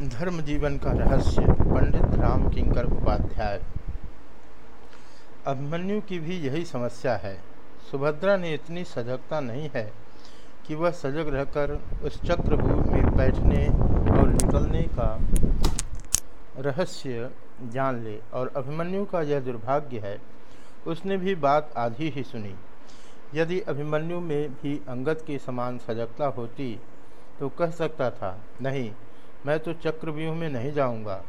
धर्म जीवन का रहस्य, पंडित राम किंकर उपाध्याय अभिमन्यु की भी यही समस्या है। सुभद्रा ने इतनी सजगता नहीं है कि वह सजग रहकर उस चक्रव्यूह में बैठने और निकलने का रहस्य जान ले। और अभिमन्यु का यह दुर्भाग्य है, उसने भी बात आधी ही सुनी। यदि अभिमन्यु में भी अंगद के समान सजगता होती तो कह सकता था, नहीं मैं तो चक्रव्यूह में नहीं जाऊँगा।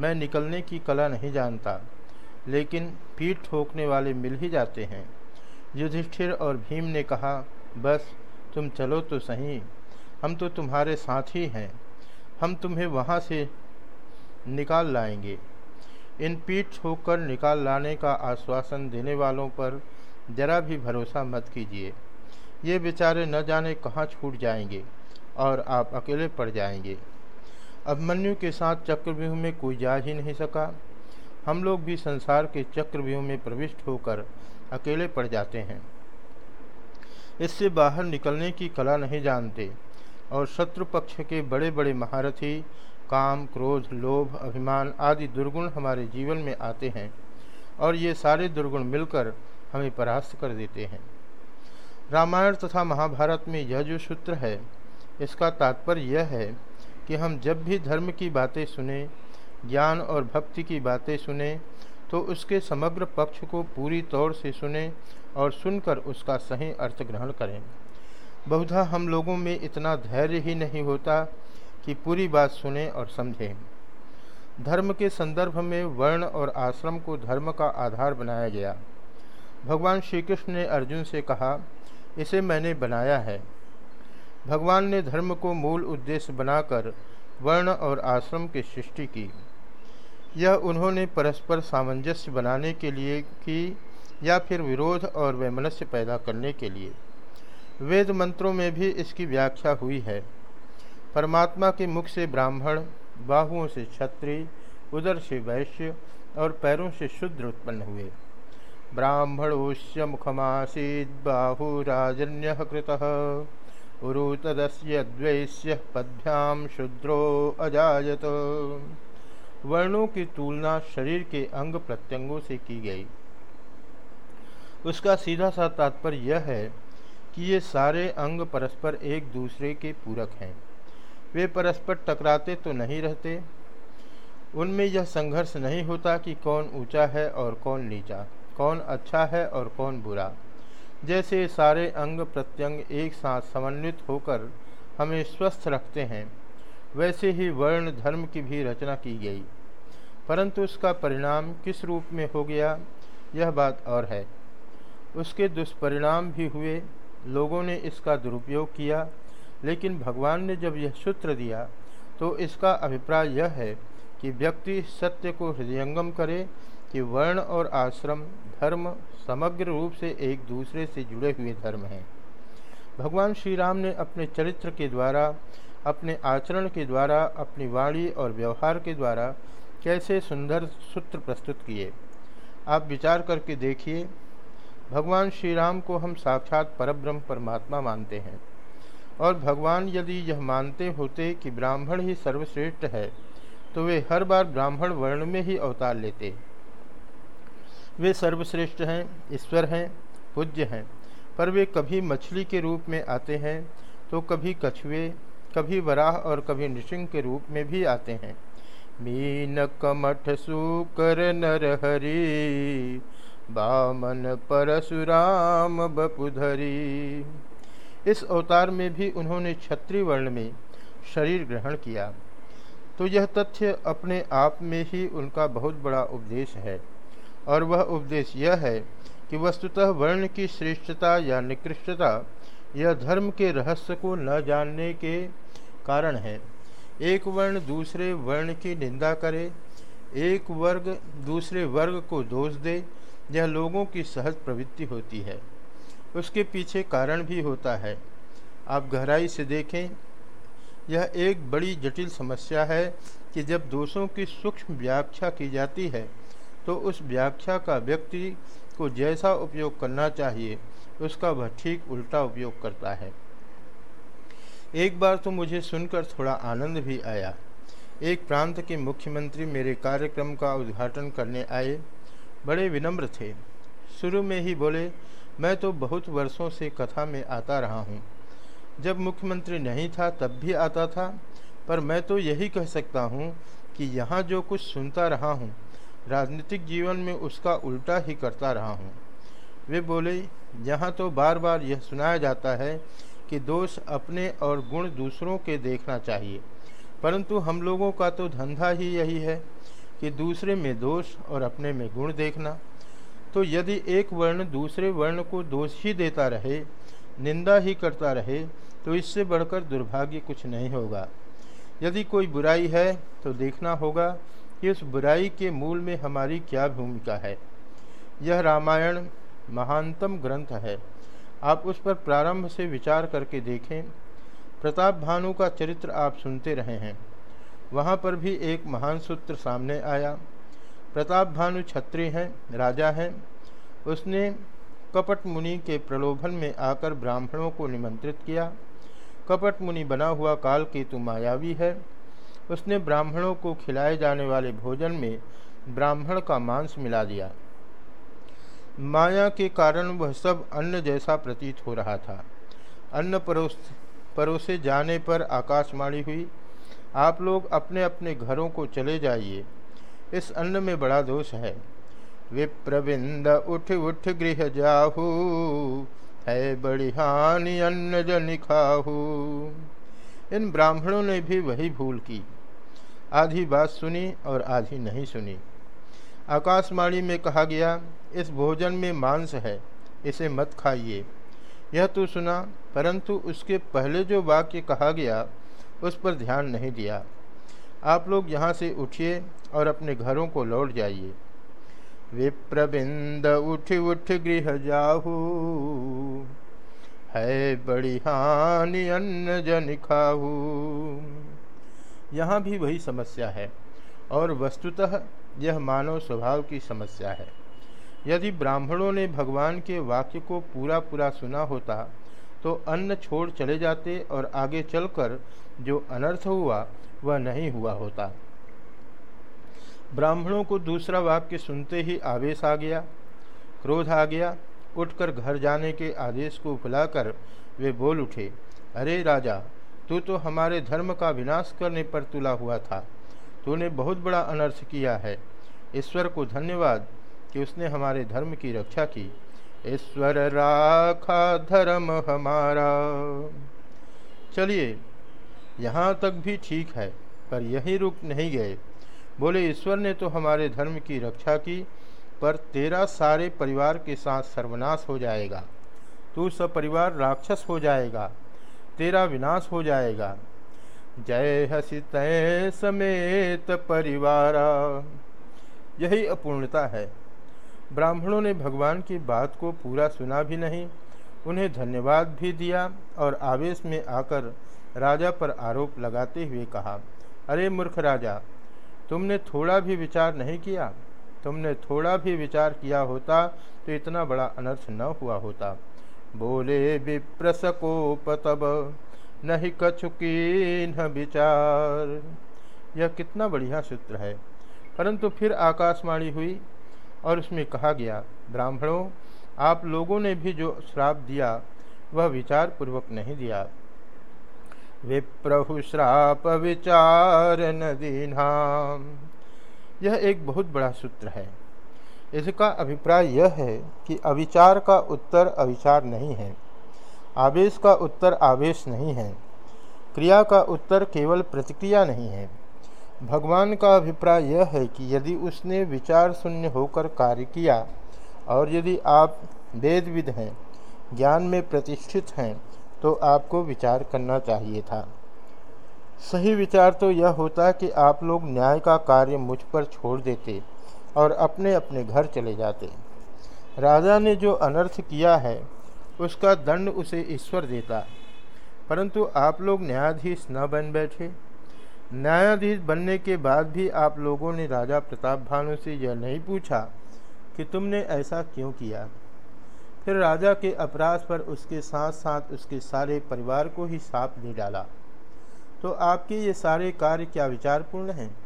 मैं निकलने की कला नहीं जानता, लेकिन पीठ ठोकने वाले मिल ही जाते हैं। युधिष्ठिर और भीम ने कहा, बस, तुम चलो तो सही। हम तो तुम्हारे साथ ही हैं। हम तुम्हें वहाँ से निकाल लाएँगे। इन पीठ ठोकर निकाल लाने का आश्वासन देने वालों पर जरा भी भरोसा मत कीजिए। ये बेचारे न जाने कहाँ छूट जाएँगे और आप अकेले पड़ जाएँगे। अभिमन्यु के साथ चक्रव्यूह में कोई जा ही नहीं सका। हम लोग भी संसार के चक्रव्यूह में प्रविष्ट होकर अकेले पड़ जाते हैं। इससे बाहर निकलने की कला नहीं जानते और शत्रु पक्ष के बड़े बड़े महारथी, काम, क्रोध, लोभ, अभिमान आदि दुर्गुण हमारे जीवन में आते हैं और ये सारे दुर्गुण मिलकर हमें परास्त कर देते हैं। रामायण तथा महाभारत में यह जो सूत्र है, इसका तात्पर्य यह है कि हम जब भी धर्म की बातें सुने, ज्ञान और भक्ति की बातें सुने तो उसके समग्र पक्ष को पूरी तौर से सुने और सुनकर उसका सही अर्थ ग्रहण करें। बहुधा हम लोगों में इतना धैर्य ही नहीं होता कि पूरी बात सुने और समझें। धर्म के संदर्भ में वर्ण और आश्रम को धर्म का आधार बनाया गया। भगवान श्री कृष्ण ने अर्जुन से कहा, इसे मैंने बनाया है। भगवान ने धर्म को मूल उद्देश्य बनाकर वर्ण और आश्रम की सृष्टि की। यह उन्होंने परस्पर सामंजस्य बनाने के लिए की या फिर विरोध और वैमनस्य पैदा करने के लिए। वेद मंत्रों में भी इसकी व्याख्या हुई है। परमात्मा के मुख से ब्राह्मण, बाहुओं से क्षत्रिय, उदर से वैश्य और पैरों से शुद्र उत्पन्न हुए। ब्राह्मणोश्य मुखमासीद बाहुराजन्य कृत। उरु तदस्य द्वैश्य पद्भ्याम शुद्रो अजायत। वर्णों की तुलना शरीर के अंग प्रत्यंगों से की गई। उसका सीधा सा तात्पर्य यह है कि ये सारे अंग परस्पर एक दूसरे के पूरक हैं। वे परस्पर टकराते तो नहीं रहते। उनमें यह संघर्ष नहीं होता कि कौन ऊँचा है और कौन नीचा, कौन अच्छा है और कौन बुरा। जैसे सारे अंग प्रत्यंग एक साथ समन्वित होकर हमें स्वस्थ रखते हैं, वैसे ही वर्ण धर्म की भी रचना की गई। परंतु उसका परिणाम किस रूप में हो गया, यह बात और है। उसके दुष्परिणाम भी हुए, लोगों ने इसका दुरुपयोग किया, लेकिन भगवान ने जब यह सूत्र दिया तो इसका अभिप्राय यह है कि व्यक्ति सत्य को हृदयंगम करे कि वर्ण और आश्रम धर्म समग्र रूप से एक दूसरे से जुड़े हुए धर्म हैं। भगवान श्री राम ने अपने चरित्र के द्वारा, अपने आचरण के द्वारा, अपनी वाणी और व्यवहार के द्वारा कैसे सुंदर सूत्र प्रस्तुत किए। आप विचार करके देखिए, भगवान श्री राम को हम साक्षात परब्रह्म परमात्मा मानते हैं। और भगवान यदि यह मानते होते कि ब्राह्मण ही सर्वश्रेष्ठ है तो वे हर बार ब्राह्मण वर्ण में ही अवतार लेते। वे सर्वश्रेष्ठ हैं, ईश्वर हैं, पूज्य हैं। पर वे कभी मछली के रूप में आते हैं तो कभी कछुए, कभी वराह और कभी नृसिंह के रूप में भी आते हैं। मीन कमठ सुकर नर हरि, बामन परशुराम बपुधरी। इस अवतार में भी उन्होंने क्षत्रिय वर्ण में शरीर ग्रहण किया। तो यह तथ्य अपने आप में ही उनका बहुत बड़ा उपदेश है। और वह उपदेश यह है कि वस्तुतः वर्ण की श्रेष्ठता या निकृष्टता यह धर्म के रहस्य को न जानने के कारण है। एक वर्ण दूसरे वर्ण की निंदा करे, एक वर्ग दूसरे वर्ग को दोष दे, यह लोगों की सहज प्रवृत्ति होती है। उसके पीछे कारण भी होता है। आप गहराई से देखें, यह एक बड़ी जटिल समस्या है कि जब दोषों की सूक्ष्म व्याख्या की जाती है तो उस व्याख्या का व्यक्ति को जैसा उपयोग करना चाहिए, उसका वह ठीक उल्टा उपयोग करता है। एक बार तो मुझे सुनकर थोड़ा आनंद भी आया। एक प्रांत के मुख्यमंत्री मेरे कार्यक्रम का उद्घाटन करने आए। बड़े विनम्र थे। शुरू में ही बोले, मैं तो बहुत वर्षों से कथा में आता रहा हूँ। जब मुख्यमंत्री नहीं था, तब भी आता था, पर मैं तो यही कह सकता हूँ कि यहाँ जो कुछ सुनता रहा हूँ राजनीतिक जीवन में उसका उल्टा ही करता रहा हूँ। वे बोले, यहाँ तो बार बार यह सुनाया जाता है कि दोष अपने और गुण दूसरों के देखना चाहिए। परंतु हम लोगों का तो धंधा ही यही है कि दूसरे में दोष और अपने में गुण देखना। तो यदि एक वर्ण दूसरे वर्ण को दोष ही देता रहे, निंदा ही करता रहे तो इससे बढ़कर दुर्भाग्य कुछ नहीं होगा। यदि कोई बुराई है तो देखना होगा कि उस बुराई के मूल में हमारी क्या भूमिका है? यह रामायण महानतम ग्रंथ है। आप उस पर प्रारंभ से विचार करके देखें। प्रताप भानु का चरित्र आप सुनते रहे हैं। वहाँ पर भी एक महान सूत्र सामने आया। प्रताप भानु छत्री हैं, राजा हैं। उसने कपट मुनि के प्रलोभन में आकर ब्राह्मणों को निमंत्रित किया। कपट मुनि बना हुआ काल केतु मायावी है। उसने ब्राह्मणों को खिलाए जाने वाले भोजन में ब्राह्मण का मांस मिला दिया। माया के कारण वह सब अन्न जैसा प्रतीत हो रहा था। अन्न परोस, परोसे जाने पर आकाशवाणी हुई, आप लोग अपने अपने घरों को चले जाइए। इस अन्न में बड़ा दोष है। विप्रविंद उठ उठ गृह जाहू, है बड़ी हानि अन्न जन खाहू। इन ब्राह्मणों ने भी वही भूल की। आधी बात सुनी और आधी नहीं सुनी। आकाशवाणी में कहा गया, इस भोजन में मांस है, इसे मत खाइए। यह तो सुना, परंतु उसके पहले जो वाक्य कहा गया, उस पर ध्यान नहीं दिया। आप लोग यहाँ से उठिए और अपने घरों को लौट जाइए। विप्रबिंद उठ उठ गृह जाहू। है बड़ी हानि अन्न जन खाहू। यहाँ भी वही समस्या है। और वस्तुतः यह मानव स्वभाव की समस्या है। यदि ब्राह्मणों ने भगवान के वाक्य को पूरा पूरा सुना होता तो अन्न छोड़ चले जाते और आगे चलकर जो अनर्थ हुआ, वह नहीं हुआ होता। ब्राह्मणों को दूसरा वाक्य सुनते ही आवेश आ गया, क्रोध आ गया, उठकर घर जाने के आदेश को भुलाकर वे बोल उठे, अरे राजा तू तो हमारे धर्म का विनाश करने पर तुला हुआ था। तूने बहुत बड़ा अनर्थ किया है। ईश्वर को धन्यवाद कि उसने हमारे धर्म की रक्षा की। ईश्वर राखा धर्म हमारा। चलिए, यहाँ तक भी ठीक है, पर यही रुक नहीं गए। बोले, ईश्वर ने तो हमारे धर्म की रक्षा की, पर तेरा सारे परिवार के साथ सर्वनाश हो जाएगा। तू सब परिवार राक्षस हो जाएगा। तेरा विनाश हो जाएगा। जय हसी तय समेत परिवारा। यही अपूर्णता है। ब्राह्मणों ने भगवान की बात को पूरा सुना भी नहीं, उन्हें धन्यवाद भी दिया और आवेश में आकर राजा पर आरोप लगाते हुए कहा, अरे मूर्ख राजा, तुमने थोड़ा भी विचार नहीं किया? तुमने थोड़ा भी विचार किया होता तो इतना बड़ा अनर्थ न हुआ होता। बोले विप्रसकोप तब, नहीं कछुकी विचार। यह कितना बढ़िया सूत्र है। परंतु फिर आकाशवाणी हुई और उसमें कहा गया, ब्राह्मणों, आप लोगों ने भी जो श्राप दिया, वह विचार पूर्वक नहीं दिया। विप्रभु श्राप विचार नदीनाम यह एक बहुत बड़ा सूत्र है। इसका अभिप्राय यह है कि अविचार का उत्तर अविचार नहीं है। आवेश का उत्तर आवेश नहीं है। क्रिया का उत्तर केवल प्रतिक्रिया नहीं है। भगवान का अभिप्राय यह है कि यदि उसने विचार शून्य होकर कार्य किया और यदि आप वेदविद हैं, ज्ञान में प्रतिष्ठित हैं तो आपको विचार करना चाहिए था। सही विचार तो यह होता कि आप लोग न्याय का कार्य मुझ पर छोड़ देते। और अपने अपने घर चले जाते। राजा ने जो अनर्थ किया है, उसका दंड उसे ईश्वर देता। परंतु आप लोग न्यायाधीश न बन बैठे। न्यायाधीश बनने के बाद भी आप लोगों ने राजा प्रताप भानु से यह नहीं पूछा कि तुमने ऐसा क्यों किया। फिर राजा के अपराध पर उसके साथ साथ उसके सारे परिवार को ही साप दे डाला। तो आपके ये सारे कार्य क्या विचारपूर्ण हैं?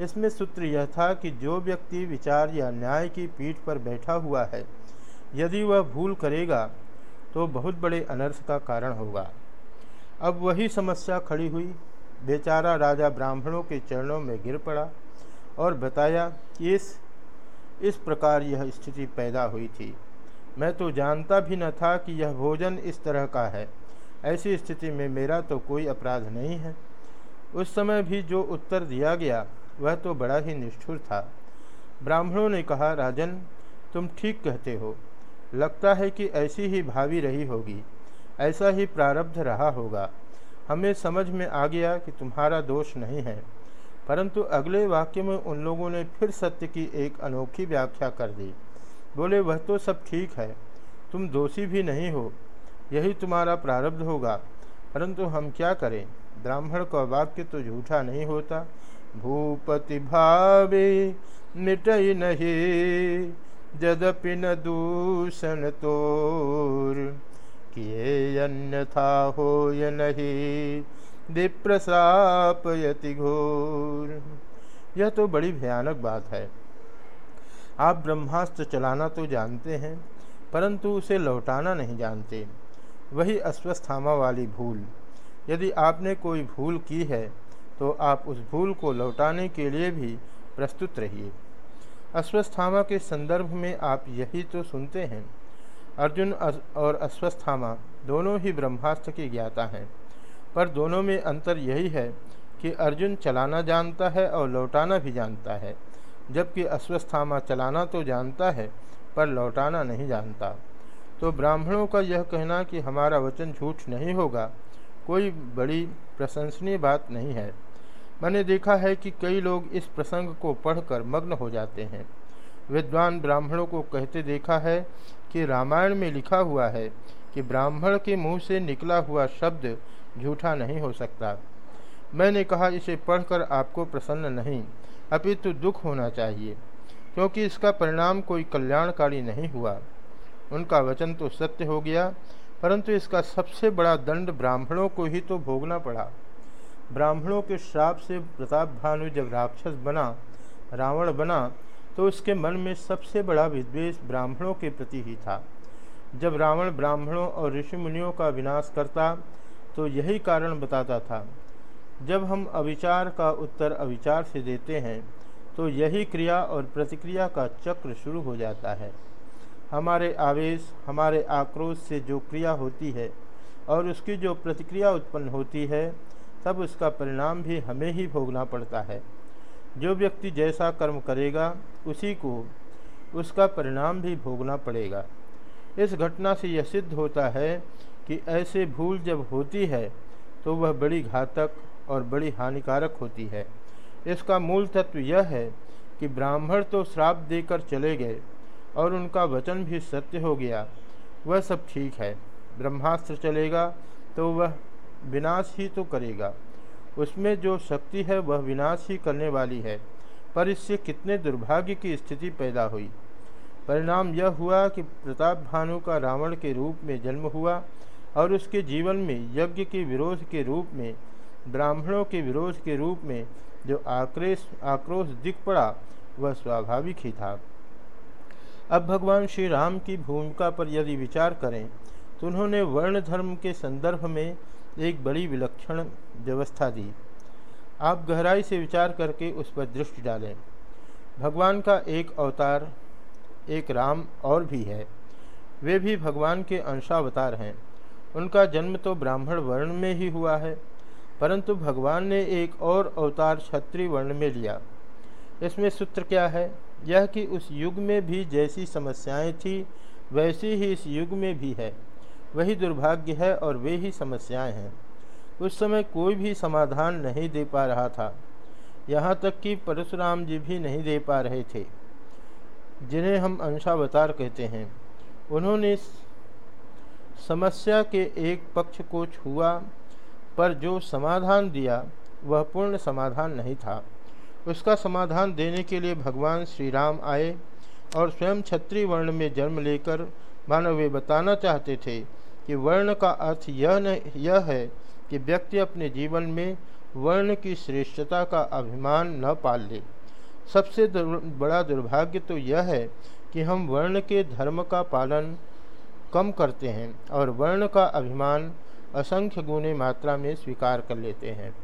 इसमें सूत्र यह था कि जो व्यक्ति विचार या न्याय की पीठ पर बैठा हुआ है, यदि वह भूल करेगा तो बहुत बड़े अनर्थ का कारण होगा। अब वही समस्या खड़ी हुई। बेचारा राजा ब्राह्मणों के चरणों में गिर पड़ा और बताया कि इस इस प्रकार यह स्थिति पैदा हुई थी। मैं तो जानता भी न था कि यह भोजन इस तरह का है। ऐसी स्थिति में मेरा तो कोई अपराध नहीं है। उस समय भी जो उत्तर दिया गया वह तो बड़ा ही निष्ठुर था। ब्राह्मणों ने कहा, राजन, तुम ठीक कहते हो। लगता है कि ऐसी ही भावी रही होगी। ऐसा ही प्रारब्ध रहा होगा। हमें समझ में आ गया कि तुम्हारा दोष नहीं है। परंतु अगले वाक्य में उन लोगों ने फिर सत्य की एक अनोखी व्याख्या कर दी। बोले, वह तो सब ठीक है। तुम दोषी भी नहीं हो। यही तुम्हारा प्रारब्ध होगा। परंतु हम क्या करें? ब्राह्मण का वाक्य तो झूठा नहीं होता। भूपति भावे मिट नहीं जदपि न दूषण तोर। किए अन्यथा हो नहीं विप्रसापयति घोर। यह तो बड़ी भयानक बात है। आप ब्रह्मास्त्र चलाना तो जानते हैं, परंतु उसे लौटाना नहीं जानते। वही अस्वस्थामा वाली भूल। यदि आपने कोई भूल की है तो आप उस भूल को लौटाने के लिए भी प्रस्तुत रहिए। अश्वस्थामा के संदर्भ में आप यही तो सुनते हैं। अर्जुन और अश्वस्थामा दोनों ही ब्रह्मास्त्र के ज्ञाता हैं। पर दोनों में अंतर यही है कि अर्जुन चलाना जानता है और लौटाना भी जानता है। जबकि अश्वस्थामा चलाना तो जानता है, पर लौटाना नहीं जानता। तो ब्राह्मणों का यह कहना कि हमारा वचन झूठ नहीं होगा कोई बड़ी प्रशंसनीय बात नहीं है। मैंने देखा है कि कई लोग इस प्रसंग को पढ़कर मग्न हो जाते हैं। विद्वान ब्राह्मणों को कहते देखा है कि रामायण में लिखा हुआ है कि ब्राह्मण के मुँह से निकला हुआ शब्द झूठा नहीं हो सकता। मैंने कहा, इसे पढ़कर आपको प्रसन्न नहीं, अपितु दुख होना चाहिए, क्योंकि इसका परिणाम कोई कल्याणकारी नहीं हुआ। उनका वचन तो सत्य हो गया परंतु इसका सबसे बड़ा दंड ब्राह्मणों को ही तो भोगना पड़ा। ब्राह्मणों के श्राप से प्रताप भानु जब राक्षस बना, रावण बना तो उसके मन में सबसे बड़ा विद्वेष ब्राह्मणों के प्रति ही था। जब रावण ब्राह्मणों और ऋषि मुनियों का विनाश करता तो यही कारण बताता था। जब हम अविचार का उत्तर अविचार से देते हैं तो यही क्रिया और प्रतिक्रिया का चक्र शुरू हो जाता है। हमारे आवेश, हमारे आक्रोश से जो क्रिया होती है और उसकी जो प्रतिक्रिया उत्पन्न होती है, तब उसका परिणाम भी हमें ही भोगना पड़ता है। जो व्यक्ति जैसा कर्म करेगा, उसी को उसका परिणाम भी भोगना पड़ेगा। इस घटना से यह सिद्ध होता है कि ऐसे भूल जब होती है तो वह बड़ी घातक और बड़ी हानिकारक होती है। इसका मूल तत्व यह है कि ब्राह्मण तो श्राप देकर चले गए और उनका वचन भी सत्य हो गया। वह सब ठीक है। ब्रह्मास्त्र चलेगा तो वह विनाश ही तो करेगा। उसमें जो शक्ति है वह विनाश ही करने वाली है, पर इससे कितने दुर्भाग्य की स्थिति पैदा हुई। परिणाम यह हुआ कि प्रताप भानु का रावण के रूप में जन्म हुआ और उसके जीवन में यज्ञ के विरोध के रूप में, ब्राह्मणों के विरोध के रूप में जो आक्रेश, आक्रोश दिख पड़ा, वह स्वाभाविक ही था। अब भगवान श्री राम की भूमिका पर यदि विचार करें तो उन्होंने वर्ण धर्म के संदर्भ में एक बड़ी विलक्षण व्यवस्था दी। आप गहराई से विचार करके उस पर दृष्टि डालें। भगवान का एक अवतार, एक राम और भी है। वे भी भगवान के अंशावतार हैं। उनका जन्म तो ब्राह्मण वर्ण में ही हुआ है, परंतु भगवान ने एक और अवतार क्षत्रिय वर्ण में लिया। इसमें सूत्र क्या है? यह कि उस युग में भी जैसी समस्याएँ थी, वैसी ही इस युग में भी है। वही दुर्भाग्य है और वे ही समस्याएँ हैं। उस समय कोई भी समाधान नहीं दे पा रहा था। यहाँ तक कि परशुराम जी भी नहीं दे पा रहे थे, जिन्हें हम अंशावतार कहते हैं। उन्होंने समस्या के एक पक्ष को छुआ, पर जो समाधान दिया, वह पूर्ण समाधान नहीं था। उसका समाधान देने के लिए भगवान श्री राम आए और स्वयं क्षत्रिय वर्ण में जन्म लेकर मानव वे बताना चाहते थे कि वर्ण का अर्थ यह न यह है कि व्यक्ति अपने जीवन में वर्ण की श्रेष्ठता का अभिमान न पाल ले। सबसे दुर, बड़ा दुर्भाग्य तो यह है कि हम वर्ण के धर्म का पालन कम करते हैं और वर्ण का अभिमान असंख्य गुने मात्रा में स्वीकार कर लेते हैं।